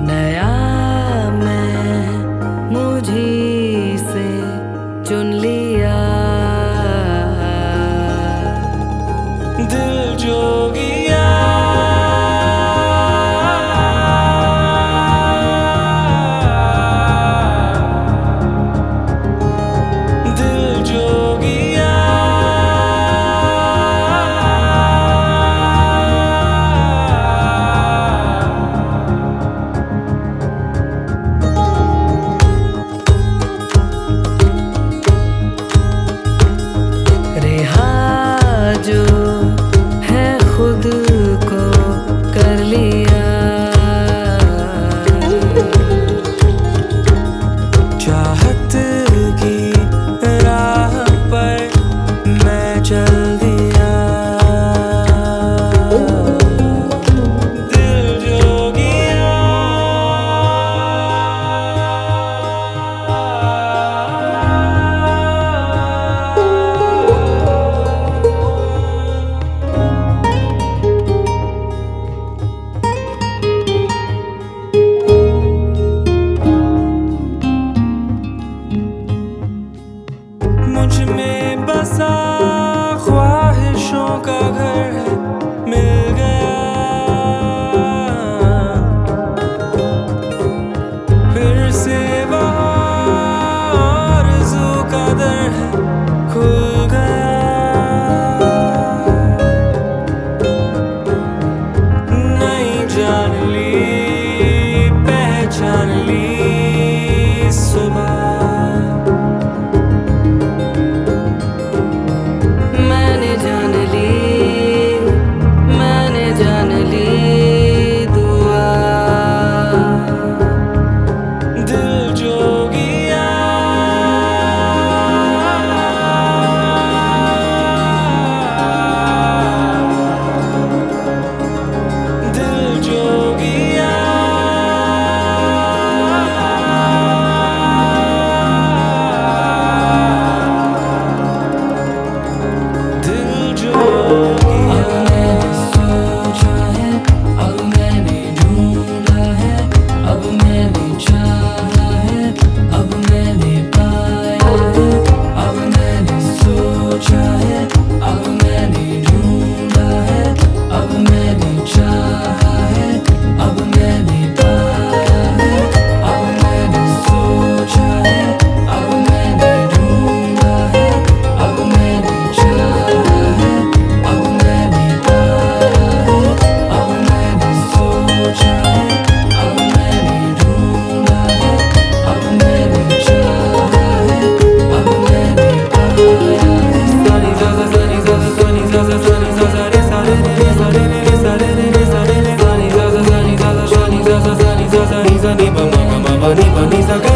när jag ख्वाहिशों का घर है। मिल 你把你在。